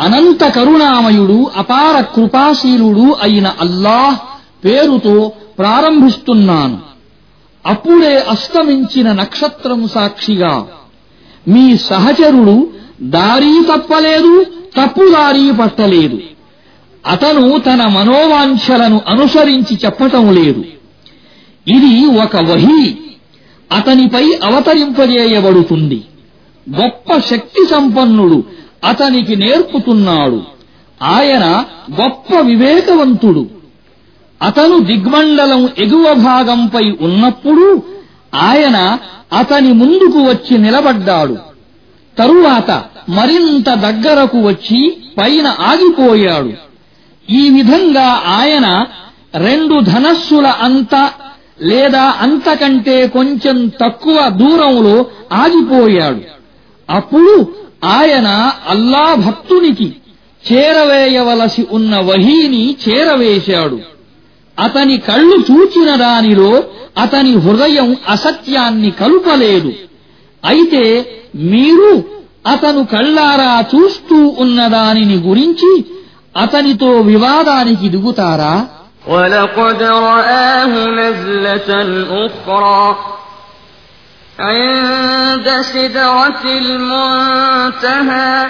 అనంత కరుణామయుడు అపార కృపాశీలుడు అయిన అల్లాహ్ పేరుతో ప్రారంభిస్తున్నాను. అప్పుడే అస్తమించిన నక్షత్రం సాక్షిగా మీ సహచరుడు దారీ తప్పలేదు తప్పుదారీ పట్టలేదు. అతను తన మనోవాంఛలను అనుసరించి చెప్పటం లేదు. ఇది ఒక వహీ అతనిపై అవతరింపజేయబడుతుంది. గొప్ప శక్తి సంపన్నుడు అతనికి నేర్పుతున్నాడు. ఆయన గొప్ప వివేకవంతుడు. అతను దిగ్మండలం ఎగువ భాగంపై ఉన్నప్పుడు ఆయన అతని ముందుకు వచ్చి నిలబడ్డాడు. తరువాత మరింత దగ్గరకు వచ్చి పైన ఆగిపోయాడు. ఈ విధంగా ఆయన రెండు ధనస్సుల అంత లేదా అంతకంటే కొంచెం తక్కువ దూరంలో ఆగిపోయాడు. అప్పుడు ఆయన అల్లా భక్తునికి చేరవేయవలసి ఉన్న వహీని చేరవేశాడు అతని కళ్ళు చూచిన దానిలో అతని హృదయం అసత్యాన్ని కలుపలేదు అయితే మీరు అతను కళ్ళారా చూస్తూ ఉన్న దానిని గురించి అతనితో వివాదానికి దిగుతారా ولقد رآه نزلة أخرى عند سدرة المنتهى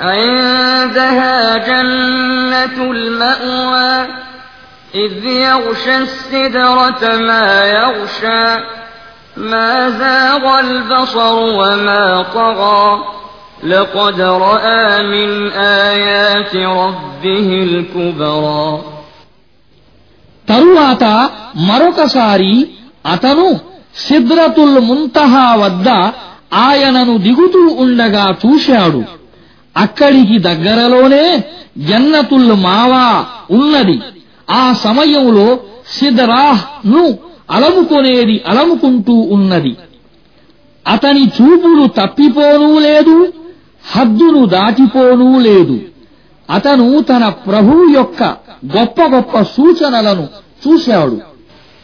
عندها جنة المأوى إذ يغشى السدرة ما يغشى ما زاغ البصر وما طغى لقد رأى من آيات ربه الكبرى తరువాత మరొకసారి అతను సిద్రతుల్ ముంతహా వద్ద ఆయనను దిగుతూ ఉండగా చూశాడు. అక్కడికి దగ్గరలోనే జన్నతుల్ మావా ఉన్నది. ఆ సమయంలో సిదరాహ్ను అలముకొనేది అలముకుంటూ ఉన్నది. అతని చూపులు తప్పిపోనూ లేదు హద్దును దాటిపోనూ లేదు. అతను తన ప్రభువు యొక్క గొప్ప గొప్ప సూచనలను చూశాడు.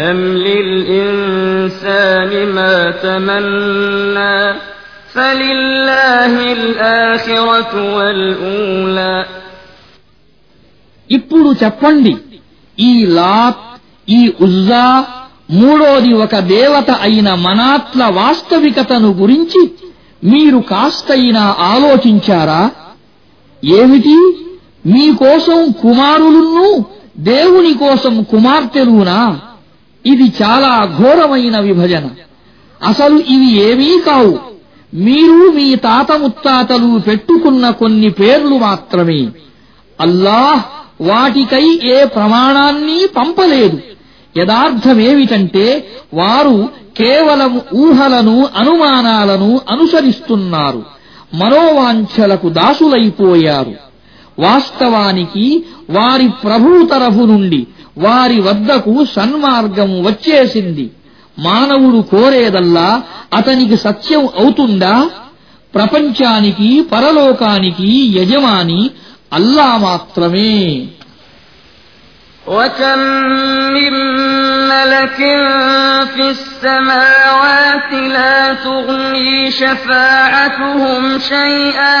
أم للإنسان ما تمنى فلله الآخرة والأولى ఇప్పుడు చెప్పండి ఈ లాత్ ఈ ఉజ్జా మూడోది ఒక దేవత అయిన మనాత్ల వాస్తవికతను గురించి మీరు కాస్తైనా ఆలోచించారా ఏమిటి మీకోసం కుమారులున్నూ దేవుని కోసం కుమార్తెలునా ఇది చాలా ఘోరమైన విభజన. అసలు ఇవి ఏమీ కావు. మీరు మీ తాత ముత్తాతలు పెట్టుకున్న కొన్ని పేర్లు మాత్రమే. అల్లాహ్ వాటికై ఏ ప్రమాణాన్ని పంపలేదు. యథార్థమేమిటంటే వారు కేవలం ఊహలను అనుమానాలను అనుసరిస్తున్నారు. మనోవాంఛలకు దాసులైపోయారు. వాస్తవానికి వారి ప్రభు తరఫు నుండి వారి వద్దకు సన్మార్గం వచ్చేసింది మానవుడు కోరేదల్లా అతనికి సత్యం అవుతుందా ప్రపంచానికి పరలోకానికి యజమాని అల్లా మాత్రమే وكم من ملك في السماوات لا تغني شفاعتهم شيئا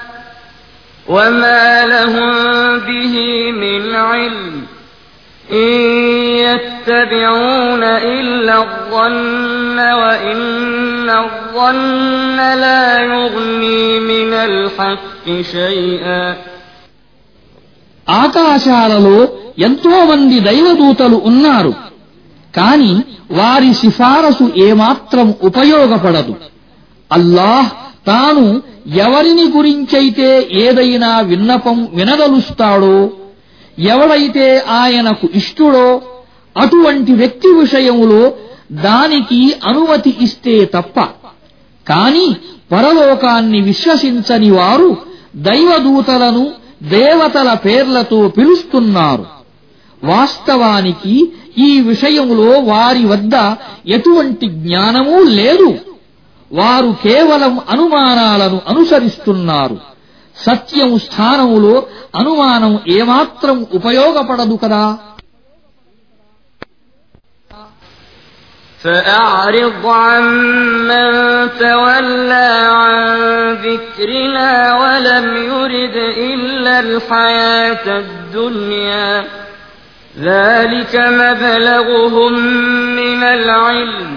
وما لهم به من علم إن يتبعون إلا الظن وإن الظن لا يغني من الحق شيئا ఆకాశాలలో ఎంతో మంది దైవదూతలు ఉన్నారు కాని వారి సిఫారసు ఏమాత్రం ఉపయోగపడదు అల్లాహ్ తాను ఎవరిని గురించైతే ఏదైనా విన్నపం వినదలుస్తాడో ఎవడైతే ఆయనకు ఇష్టుడో అటువంటి వ్యక్తి విషయములో దానికి అనుమతి ఇస్తే తప్ప కాని పరలోకాన్ని విశ్వసించని వారు దైవదూతలను దేవతల పేర్లతో పిలుస్తున్నారు. వాస్తవానికి ఈ విషయంలో వారి వద్ద ఎటువంటి జ్ఞానమూ లేదు. వారు కేవలం అనుమానాలను అనుసరిస్తున్నారు సత్యం స్థానములో అనుమానం ఏమాత్రం ఉపయోగపడదు కదా فأعرض عمن تولى عن ذكرنا ولم يرد إلا الحياة الدنيا ذلك مبلغهم من العلم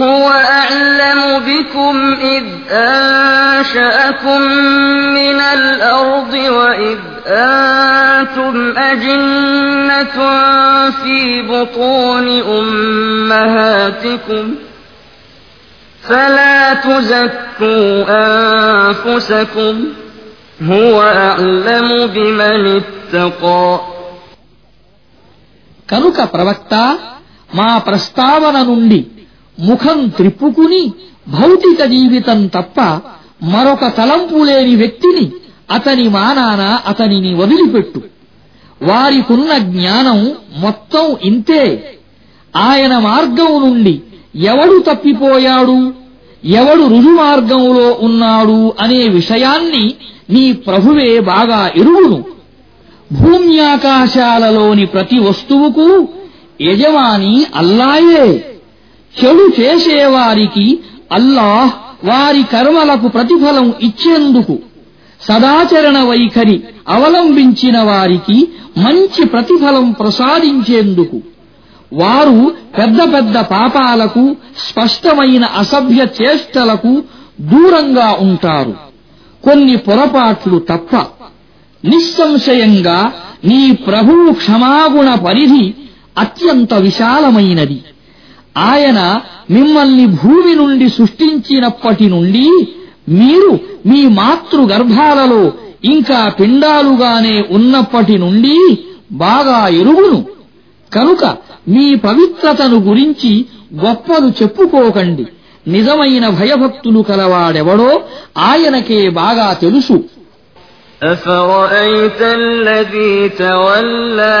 هو أعلم بكم إذ أنشأكم من الأرض وإذ أنتم أجنة في بطون أمهاتكم فلا تزكوا أنفسكم هو أعلم بمن اتقى కనుక ప్రవక్త మా ప్రస్తావన నుండి ముఖం త్రిప్పుకుని భౌతిక జీవితం తప్ప మరొక తలంపు లేని వ్యక్తిని అతని మానాన అతనిని వదిలిపెట్టు. వారికున్న జ్ఞానం మొత్తం ఇంతే. ఆయన మార్గం నుండి ఎవడు తప్పిపోయాడు? ఎవడు రుజుమార్గంలో ఉన్నాడు అనే విషయాన్ని నీ ప్రభువే బాగా ఎరుగును. భూమ్యాకాశాలలోని ప్రతి వస్తువుకు యజమాని అల్లాయే. చెడు చేసేవారికి అల్లాహ్ వారి కర్మలకు ప్రతిఫలం ఇచ్చేందుకు సదాచరణ వైఖరి అవలంబించిన వారికి మంచి ప్రతిఫలం ప్రసాదించేందుకు. వారు పెద్ద పెద్ద పాపాలకు స్పష్టమైన అసభ్య చేష్టలకు దూరంగా ఉంటారు. కొన్ని పొరపాట్లు తప్ప నిస్సంశయంగా నీ ప్రభువు క్షమాగుణ పరిధి అత్యంత విశాలమైనది. ఆయన మిమ్మల్ని భూమి నుండి సృష్టించినప్పటి నుండి మీరు మీ మాతృ గర్భాలలో ఇంకా పిండాలుగానే ఉన్నప్పటి నుండి బాగా ఎరుగును కనుక మీ పవిత్రతను గురించి గొప్పలు చెప్పుకోకండి నిజమైన భయభక్తులు కలవాడెవడో ఆయనకే బాగా తెలుసు أفرأيت الذي تولى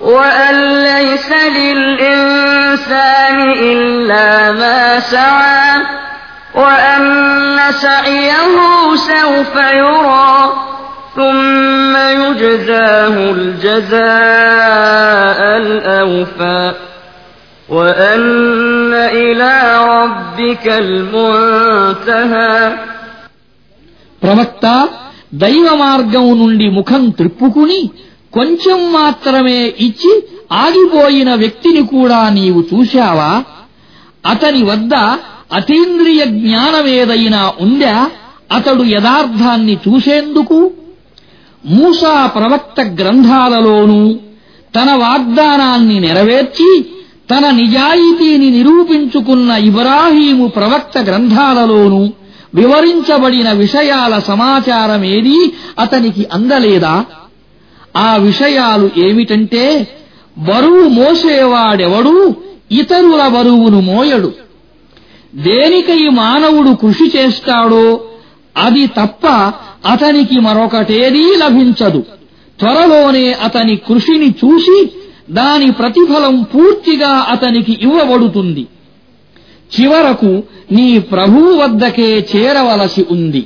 وأن ليس للإنسان إلا ما سعى وأن سعيه سوف يرى ثم يجزاه الجزاء الأوفى وأن إلى ربك المنتهى ప్రవక్త దైవ మార్గం నుండి ముఖం త్రిప్పుకుని కొంచెం మాత్రమే ఇచ్చి ఆగిపోయిన వ్యక్తిని కూడా నీవు చూశావా? అతని వద్ద అతీంద్రియ జ్ఞానమేదైనా ఉందా? అతడు యథార్థాన్ని చూసేందుకు? మూసా ప్రవక్త గ్రంథాలలోనూ తన వాగ్దానాన్ని నెరవేర్చి తన నిజాయితీని నిరూపించుకున్న ఇబ్రాహీము ప్రవక్త గ్రంథాలలోనూ వివరించబడిన విషయాల సమాచారమేదీ అతనికి అందలేదా? ఆ విషయాలు ఏమిటంటే బరువు మోసేవాడెవడూ ఇతరుల బరువును మోయడు. దేనికై మానవుడు కృషి చేస్తాడో అది తప్ప అతనికి మరొకటేదీ లభించదు. త్వరలోనే అతని కృషిని చూసి దాని ప్రతిఫలం పూర్తిగా అతనికి ఇవ్వబడుతుంది. చివరకు నీ ప్రభువు వద్దకే చేరవలసి ఉంది.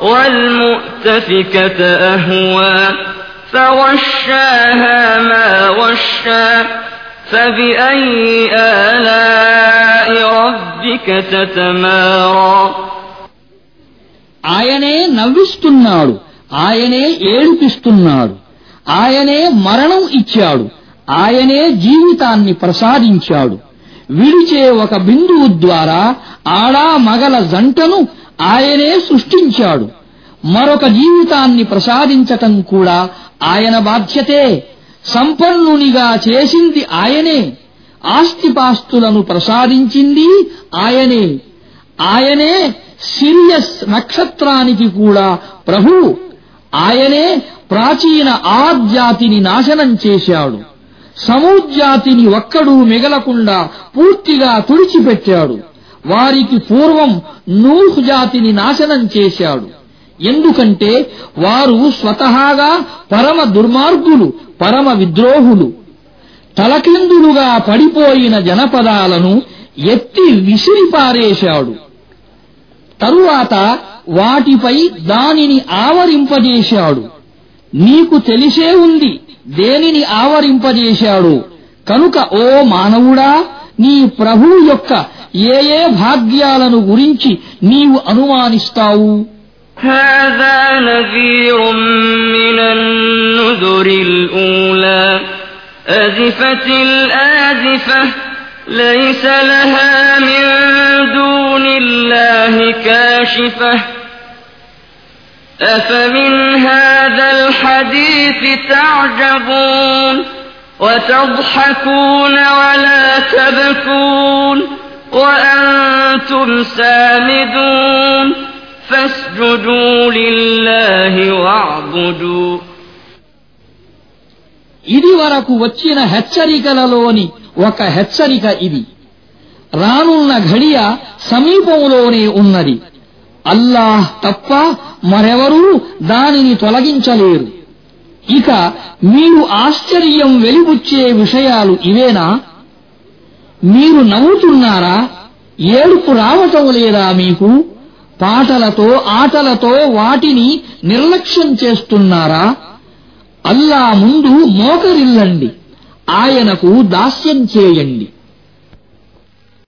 والمؤتفكة أهوى فغشاها ما غشى فبأي آلاء ربك تتمارى ఆయనే నవ్విస్తున్నాడు ఆయనే ఏడిపిస్తున్నాడు ఆయనే మరణం ఇచ్చాడు ఆయనే జీవితాన్ని ప్రసాదించాడు విడిచే ఒక బిందువు ద్వారా ఆడా మగల జంటను ఆయనే సృష్టించాడు. మరొక జీవితాన్ని ప్రసాదించటం కూడా ఆయన బాధ్యతే. సంపన్నునిగా చేసింది ఆయనే. ఆస్తిపాస్తులను ప్రసాదించింది ఆయనే. ఆయనే సిరియస్ నక్షత్రానికి కూడా ప్రభు. ఆయనే ప్రాచీన ఆద్జాతిని నాశనం చేశాడు. సమూజ్జాతిని ఒక్కడూ మిగలకుండా పూర్తిగా తుడిచిపెట్టాడు. వారికి పూర్వం నూహ్ జాతిని నాశనం చేశాడు. ఎందుకంటే వారు స్వతహాగా పరమ దుర్మార్గులు పరమ విద్రోహులు. తలకిందులుగా పడిపోయిన జనపదాలను ఎత్తి విసిరిపారేశాడు. తరువాత వాటిపై దానిని ఆవరింపజేశాడు. నీకు తెలిసే ఉంది దేనిని ఆవరింపజేశాడు? కనుక ఓ మానవుడా నీ ప్రభువు యొక్క ఏ ఏ భాగ్యాలను గురించి నీవు అనుమానిస్తావు هذا نذير من النذر الأولى أزفت الآزفة ليس لها من دون الله كاشفة أفمن هذا الحديث تعجبون وتضحكون ولا تبكون وأنتم سامدون فاسجدوا لله واعبدوا ఇది వరకు వచ్చిన హెచ్చరికలలోని ఒక హెచ్చరిక ఇది రానున్న ఘడియ సమీపంలోనే ఉన్నది అల్లాహ్ తప్ప మరెవరూ దానిని తొలగించలేరు ఇక మీరు ఆశ్చర్యం వెలిబుచ్చే విషయాలు ఇవేనా మీరు నవ్వుతున్నారా? ఏడుపు రావటం లేదా మీకు? పాటలతో ఆటలతో వాటిని నిర్లక్ష్యం చేస్తున్నారా? అల్లా ముందు మోకరిల్లండి. ఆయనకు దాస్యం చేయండి.